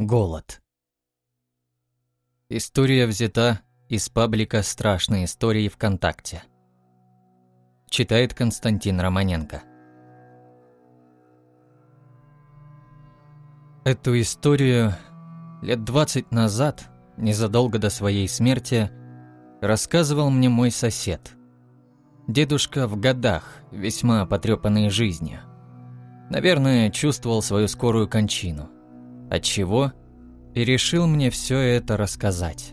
Голод. История взята из паблика «Страшные истории ВКонтакте». Читает Константин Романенко. Эту историю лет 20 назад, незадолго до своей смерти, рассказывал мне мой сосед. Дедушка в годах, весьма потрепанный жизнью. Наверное, чувствовал свою скорую кончину – Отчего? И решил мне все это рассказать.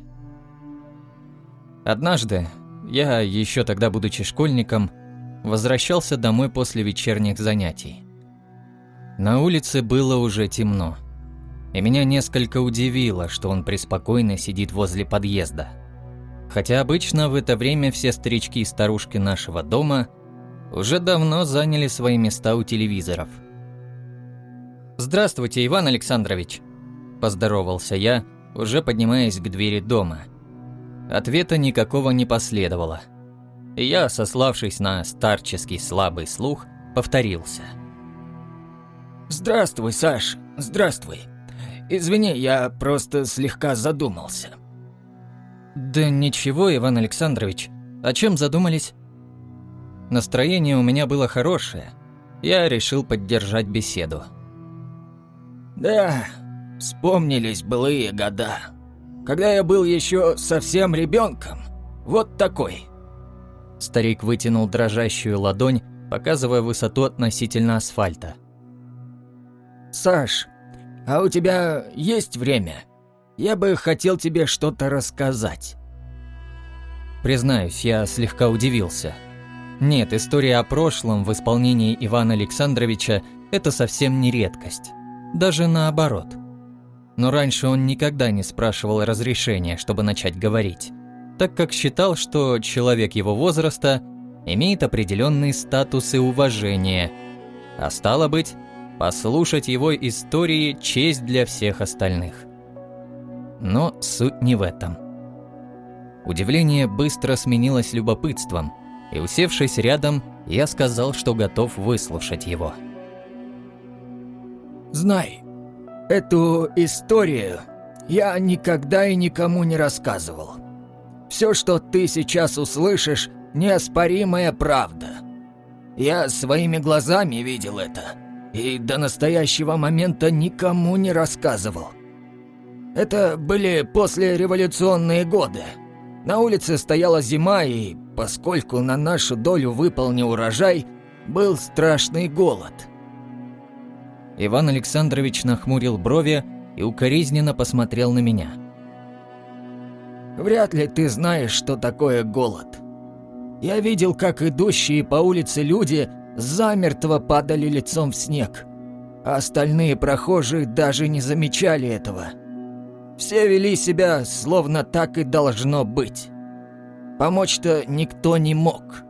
Однажды, я, еще тогда будучи школьником, возвращался домой после вечерних занятий. На улице было уже темно, и меня несколько удивило, что он преспокойно сидит возле подъезда. Хотя обычно в это время все старички и старушки нашего дома уже давно заняли свои места у телевизоров – «Здравствуйте, Иван Александрович!» – поздоровался я, уже поднимаясь к двери дома. Ответа никакого не последовало. Я, сославшись на старческий слабый слух, повторился. «Здравствуй, Саш, здравствуй. Извини, я просто слегка задумался». «Да ничего, Иван Александрович. О чем задумались?» Настроение у меня было хорошее. Я решил поддержать беседу. Да, вспомнились былые года. Когда я был еще совсем ребенком. Вот такой. Старик вытянул дрожащую ладонь, показывая высоту относительно асфальта. «Саш, а у тебя есть время? Я бы хотел тебе что-то рассказать». Признаюсь, я слегка удивился. Нет, история о прошлом в исполнении Ивана Александровича – это совсем не редкость даже наоборот. Но раньше он никогда не спрашивал разрешения, чтобы начать говорить, так как считал, что человек его возраста имеет определенный статус и уважение, а стало быть, послушать его истории – честь для всех остальных. Но суть не в этом. Удивление быстро сменилось любопытством, и, усевшись рядом, я сказал, что готов выслушать его. Знай, эту историю я никогда и никому не рассказывал. Все, что ты сейчас услышишь, неоспоримая правда. Я своими глазами видел это, и до настоящего момента никому не рассказывал. Это были послереволюционные годы. На улице стояла зима, и поскольку на нашу долю выпал не урожай, был страшный голод – Иван Александрович нахмурил брови и укоризненно посмотрел на меня. «Вряд ли ты знаешь, что такое голод. Я видел, как идущие по улице люди замертво падали лицом в снег, а остальные прохожие даже не замечали этого. Все вели себя, словно так и должно быть. Помочь-то никто не мог».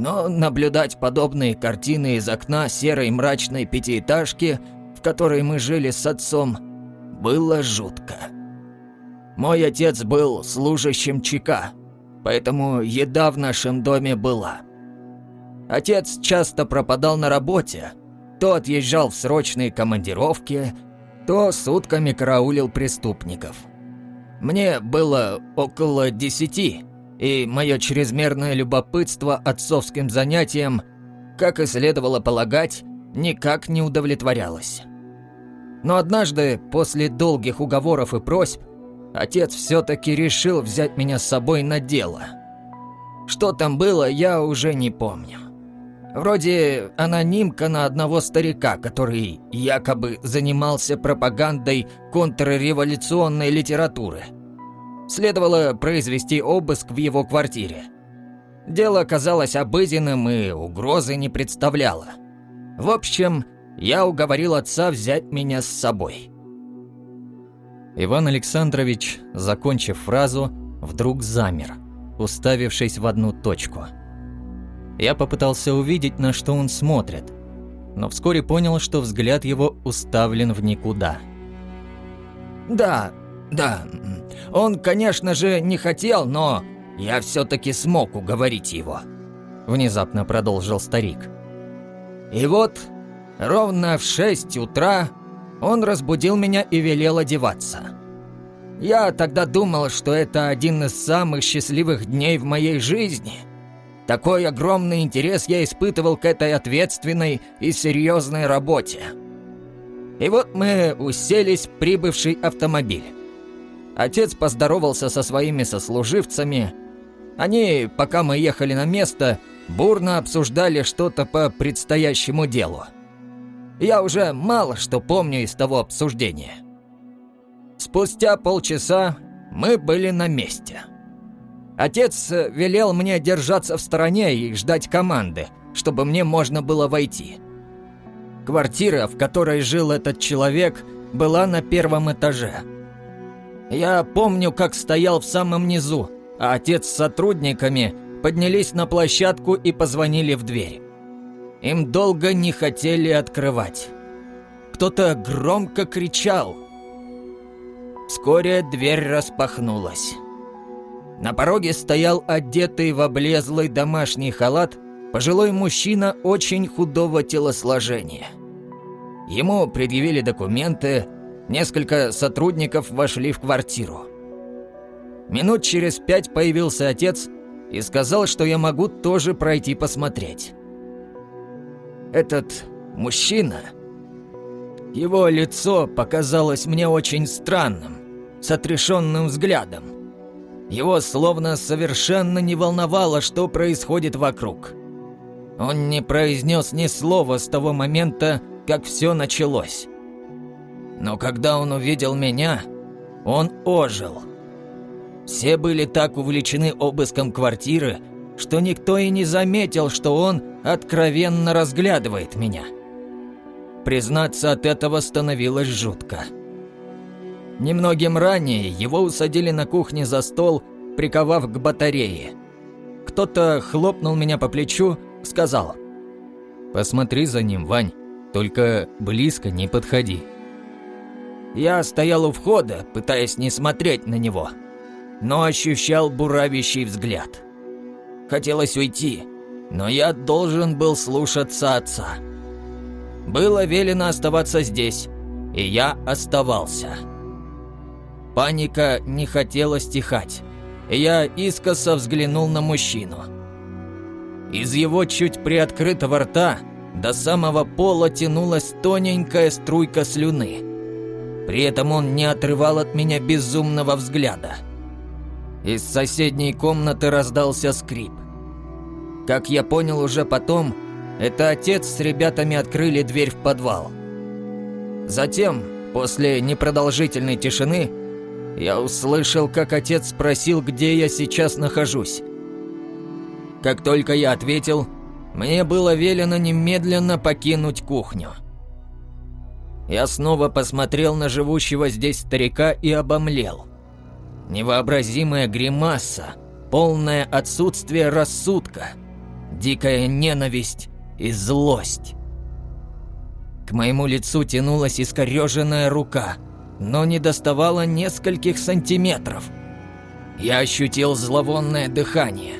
Но наблюдать подобные картины из окна серой мрачной пятиэтажки, в которой мы жили с отцом, было жутко. Мой отец был служащим ЧК, поэтому еда в нашем доме была. Отец часто пропадал на работе, то отъезжал в срочные командировки, то сутками караулил преступников. Мне было около десяти, и мое чрезмерное любопытство отцовским занятием, как и следовало полагать, никак не удовлетворялось. Но однажды, после долгих уговоров и просьб, отец все-таки решил взять меня с собой на дело. Что там было, я уже не помню. Вроде анонимка на одного старика, который якобы занимался пропагандой контрреволюционной литературы – Следовало произвести обыск в его квартире. Дело казалось обыденным и угрозы не представляло. В общем, я уговорил отца взять меня с собой. Иван Александрович, закончив фразу, вдруг замер, уставившись в одну точку. Я попытался увидеть, на что он смотрит, но вскоре понял, что взгляд его уставлен в никуда. «Да, да, он, конечно же, не хотел, но я все-таки смог уговорить его. Внезапно продолжил старик. И вот, ровно в шесть утра Он разбудил меня и велел одеваться. Я тогда думал, что это один из самых счастливых дней в моей жизни. Такой огромный интерес я испытывал к этой ответственной и серьезной работе. И вот мы уселись в прибывший автомобиль. Отец поздоровался со своими сослуживцами. Они, пока мы ехали на место, бурно обсуждали что-то по предстоящему делу. Я уже мало что помню из того обсуждения. Спустя полчаса мы были на месте. Отец велел мне держаться в стороне и ждать команды, чтобы мне можно было войти. Квартира, в которой жил этот человек, была на первом этаже. Я помню, как стоял в самом низу, а отец с сотрудниками поднялись на площадку и позвонили в дверь. Им долго не хотели открывать. Кто-то громко кричал – Вскоре дверь распахнулась. На пороге стоял одетый в облезлый домашний халат пожилой мужчина очень худого телосложения. Ему предъявили документы, несколько сотрудников вошли в квартиру. Минут через пять появился отец и сказал, что я могу тоже пройти посмотреть. Этот мужчина... Его лицо показалось мне очень странным с отрешенным взглядом. Его словно совершенно не волновало, что происходит вокруг. Он не произнес ни слова с того момента, как все началось. Но когда он увидел меня, он ожил. Все были так увлечены обыском квартиры, что никто и не заметил, что он откровенно разглядывает меня. Признаться, от этого становилось жутко. Немногим ранее его усадили на кухне за стол, приковав к батарее. Кто-то хлопнул меня по плечу, сказал «Посмотри за ним, Вань, только близко не подходи». Я стоял у входа, пытаясь не смотреть на него, но ощущал буравящий взгляд. Хотелось уйти, но я должен был слушаться отца. Было велено оставаться здесь, и я оставался. Паника не хотела стихать. Я искоса взглянул на мужчину. Из его чуть приоткрытого рта до самого пола тянулась тоненькая струйка слюны. При этом он не отрывал от меня безумного взгляда. Из соседней комнаты раздался скрип. Как я понял уже потом, это отец с ребятами открыли дверь в подвал. Затем, после непродолжительной тишины, я услышал, как отец спросил, где я сейчас нахожусь. Как только я ответил, мне было велено немедленно покинуть кухню. Я снова посмотрел на живущего здесь старика и обомлел. Невообразимая гримаса, полное отсутствие рассудка, дикая ненависть и злость. К моему лицу тянулась искореженная рука – но не доставало нескольких сантиметров. Я ощутил зловонное дыхание,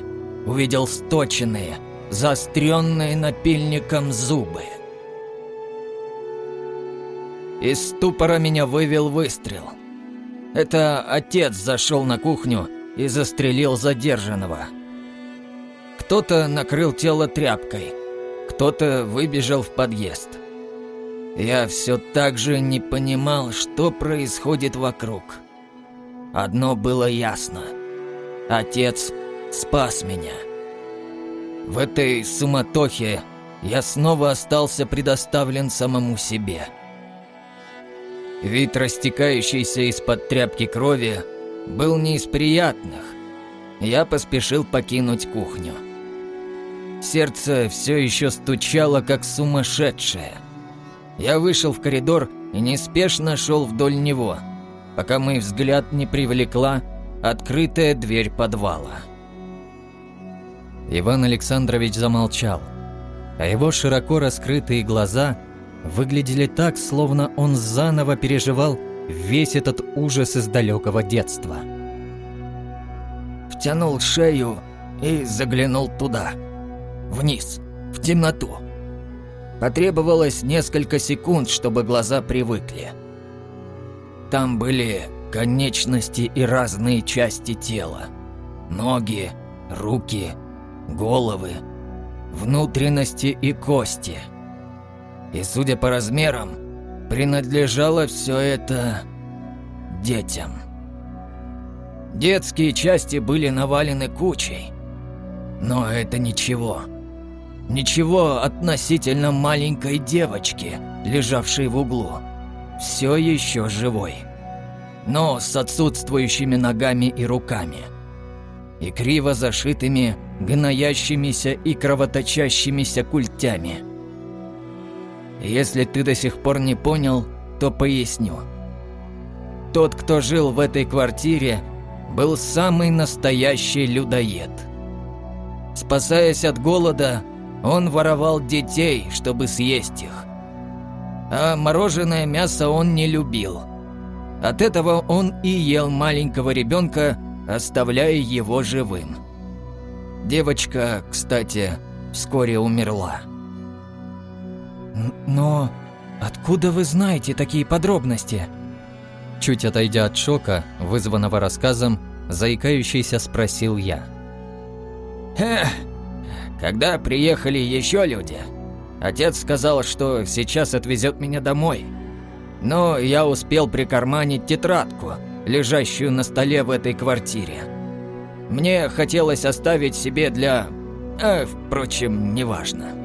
увидел сточенные, заостренные напильником зубы. Из ступора меня вывел выстрел. Это отец зашел на кухню и застрелил задержанного. Кто-то накрыл тело тряпкой, кто-то выбежал в подъезд. Я все так же не понимал, что происходит вокруг. Одно было ясно. Отец спас меня. В этой суматохе я снова остался предоставлен самому себе. Вид растекающейся из-под тряпки крови был не из приятных. Я поспешил покинуть кухню. Сердце все еще стучало, как сумасшедшее – я вышел в коридор и неспешно шел вдоль него, пока мой взгляд не привлекла открытая дверь подвала. Иван Александрович замолчал, а его широко раскрытые глаза выглядели так, словно он заново переживал весь этот ужас из далекого детства. Втянул шею и заглянул туда, вниз, в темноту. Потребовалось несколько секунд, чтобы глаза привыкли. Там были конечности и разные части тела. Ноги, руки, головы, внутренности и кости. И, судя по размерам, принадлежало все это детям. Детские части были навалены кучей. Но это ничего. Ничего относительно маленькой девочки, лежавшей в углу. Все еще живой. Но с отсутствующими ногами и руками. И криво зашитыми, гноящимися и кровоточащимися культями. Если ты до сих пор не понял, то поясню. Тот, кто жил в этой квартире, был самый настоящий людоед. Спасаясь от голода, он воровал детей, чтобы съесть их. А мороженое мясо он не любил. От этого он и ел маленького ребенка, оставляя его живым. Девочка, кстати, вскоре умерла. «Но откуда вы знаете такие подробности?» Чуть отойдя от шока, вызванного рассказом, заикающийся спросил я. «Эх, когда приехали еще люди, отец сказал, что сейчас отвезет меня домой. Но я успел прикарманить тетрадку, лежащую на столе в этой квартире. Мне хотелось оставить себе для... А, впрочем, неважно.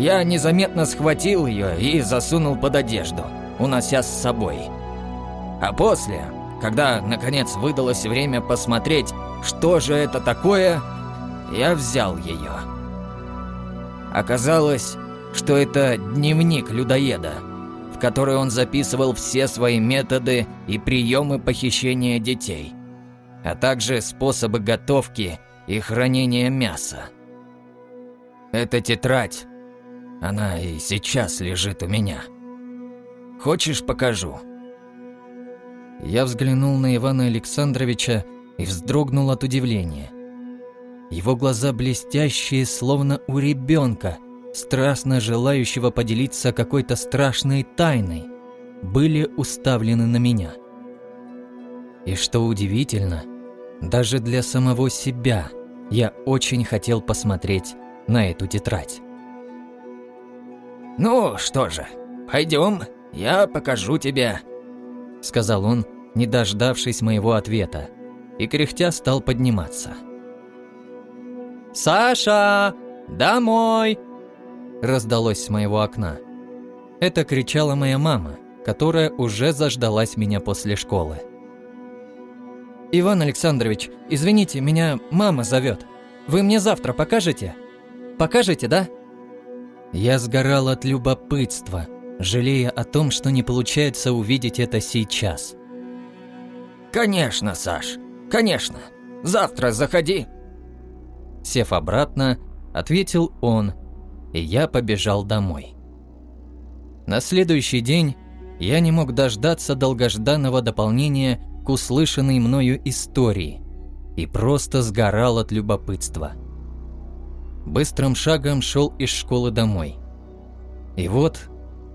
Я незаметно схватил ее и засунул под одежду, унося с собой. А после, когда наконец выдалось время посмотреть, что же это такое, я взял ее. Оказалось, что это дневник людоеда, в который он записывал все свои методы и приемы похищения детей, а также способы готовки и хранения мяса. Эта тетрадь, она и сейчас лежит у меня. Хочешь, покажу?» Я взглянул на Ивана Александровича и вздрогнул от удивления. Его глаза блестящие, словно у ребенка, страстно желающего поделиться какой-то страшной тайной, были уставлены на меня. И что удивительно, даже для самого себя я очень хотел посмотреть на эту тетрадь. «Ну что же, пойдем, я покажу тебе — сказал он, не дождавшись моего ответа, и кряхтя стал подниматься. «Саша! Домой!» раздалось с моего окна. Это кричала моя мама, которая уже заждалась меня после школы. «Иван Александрович, извините, меня мама зовет. Вы мне завтра покажете? Покажете, да?» Я сгорал от любопытства – жалея о том, что не получается увидеть это сейчас. «Конечно, Саш, конечно. Завтра заходи». Сев обратно, ответил он, и я побежал домой. На следующий день я не мог дождаться долгожданного дополнения к услышанной мною истории и просто сгорал от любопытства. Быстрым шагом шел из школы домой. И вот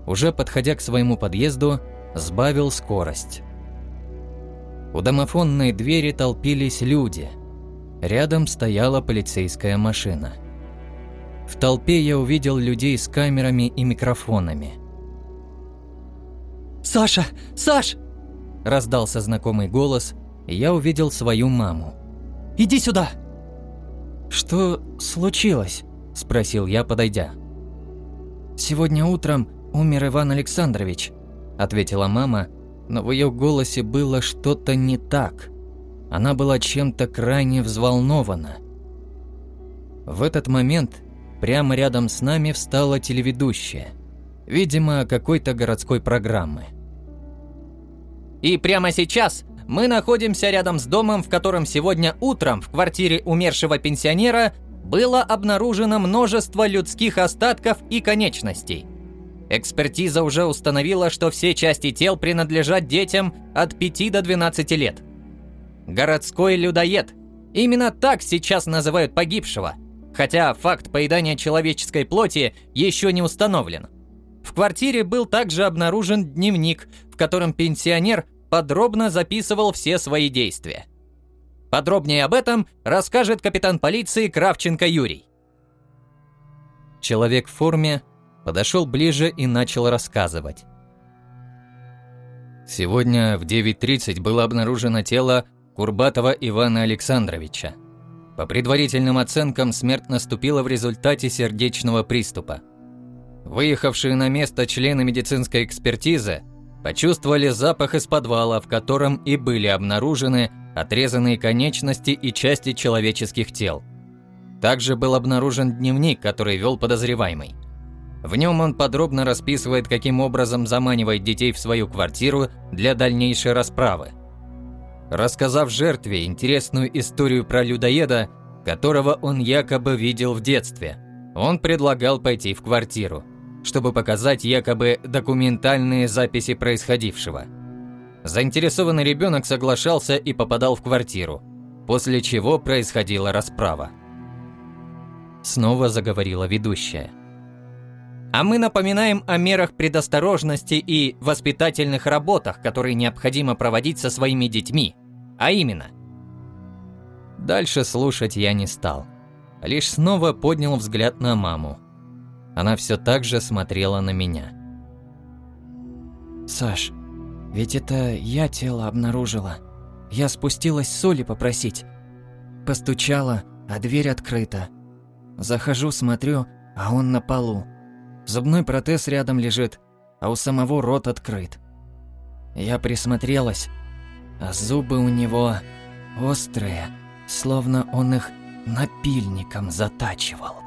уже подходя к своему подъезду, сбавил скорость. У домофонной двери толпились люди. Рядом стояла полицейская машина. В толпе я увидел людей с камерами и микрофонами. «Саша! Саш!» Раздался знакомый голос, и я увидел свою маму. «Иди сюда!» «Что случилось?» – спросил я, подойдя. «Сегодня утром умер Иван Александрович», – ответила мама, но в ее голосе было что-то не так. Она была чем-то крайне взволнована. В этот момент прямо рядом с нами встала телеведущая, видимо, какой-то городской программы. И прямо сейчас мы находимся рядом с домом, в котором сегодня утром в квартире умершего пенсионера было обнаружено множество людских остатков и конечностей – Экспертиза уже установила, что все части тел принадлежат детям от 5 до 12 лет. Городской людоед. Именно так сейчас называют погибшего, хотя факт поедания человеческой плоти еще не установлен. В квартире был также обнаружен дневник, в котором пенсионер подробно записывал все свои действия. Подробнее об этом расскажет капитан полиции Кравченко Юрий. Человек в форме подошел ближе и начал рассказывать. Сегодня в 9.30 было обнаружено тело Курбатова Ивана Александровича. По предварительным оценкам, смерть наступила в результате сердечного приступа. Выехавшие на место члены медицинской экспертизы почувствовали запах из подвала, в котором и были обнаружены отрезанные конечности и части человеческих тел. Также был обнаружен дневник, который вел подозреваемый. В нем он подробно расписывает, каким образом заманивает детей в свою квартиру для дальнейшей расправы. Рассказав жертве интересную историю про людоеда, которого он якобы видел в детстве, он предлагал пойти в квартиру, чтобы показать якобы документальные записи происходившего. Заинтересованный ребенок соглашался и попадал в квартиру, после чего происходила расправа. Снова заговорила ведущая. А мы напоминаем о мерах предосторожности и воспитательных работах, которые необходимо проводить со своими детьми. А именно. Дальше слушать я не стал. Лишь снова поднял взгляд на маму. Она все так же смотрела на меня. «Саш, ведь это я тело обнаружила. Я спустилась соли попросить. Постучала, а дверь открыта. Захожу, смотрю, а он на полу. Зубной протез рядом лежит, а у самого рот открыт. Я присмотрелась, а зубы у него острые, словно он их напильником затачивал.